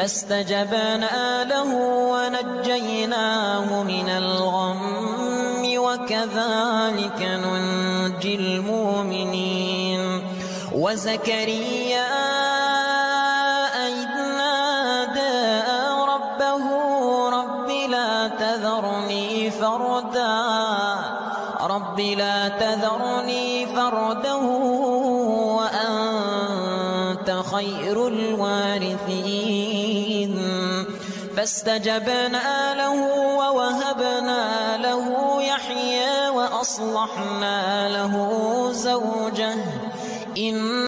فاستجبنا له ونجيناه من الغم وكذلك ننجي المؤمنين. وزكريا إذ نادى ربه رب لا تذرني فردا. رب لا تذرني فردا خير الوارثين. فاستجبنا له ووهبنا له يحيى وأصلحنا له زوجه. إن